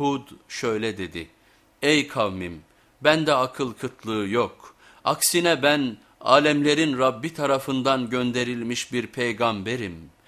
Hud şöyle dedi, ey kavmim bende akıl kıtlığı yok, aksine ben alemlerin Rabbi tarafından gönderilmiş bir peygamberim.''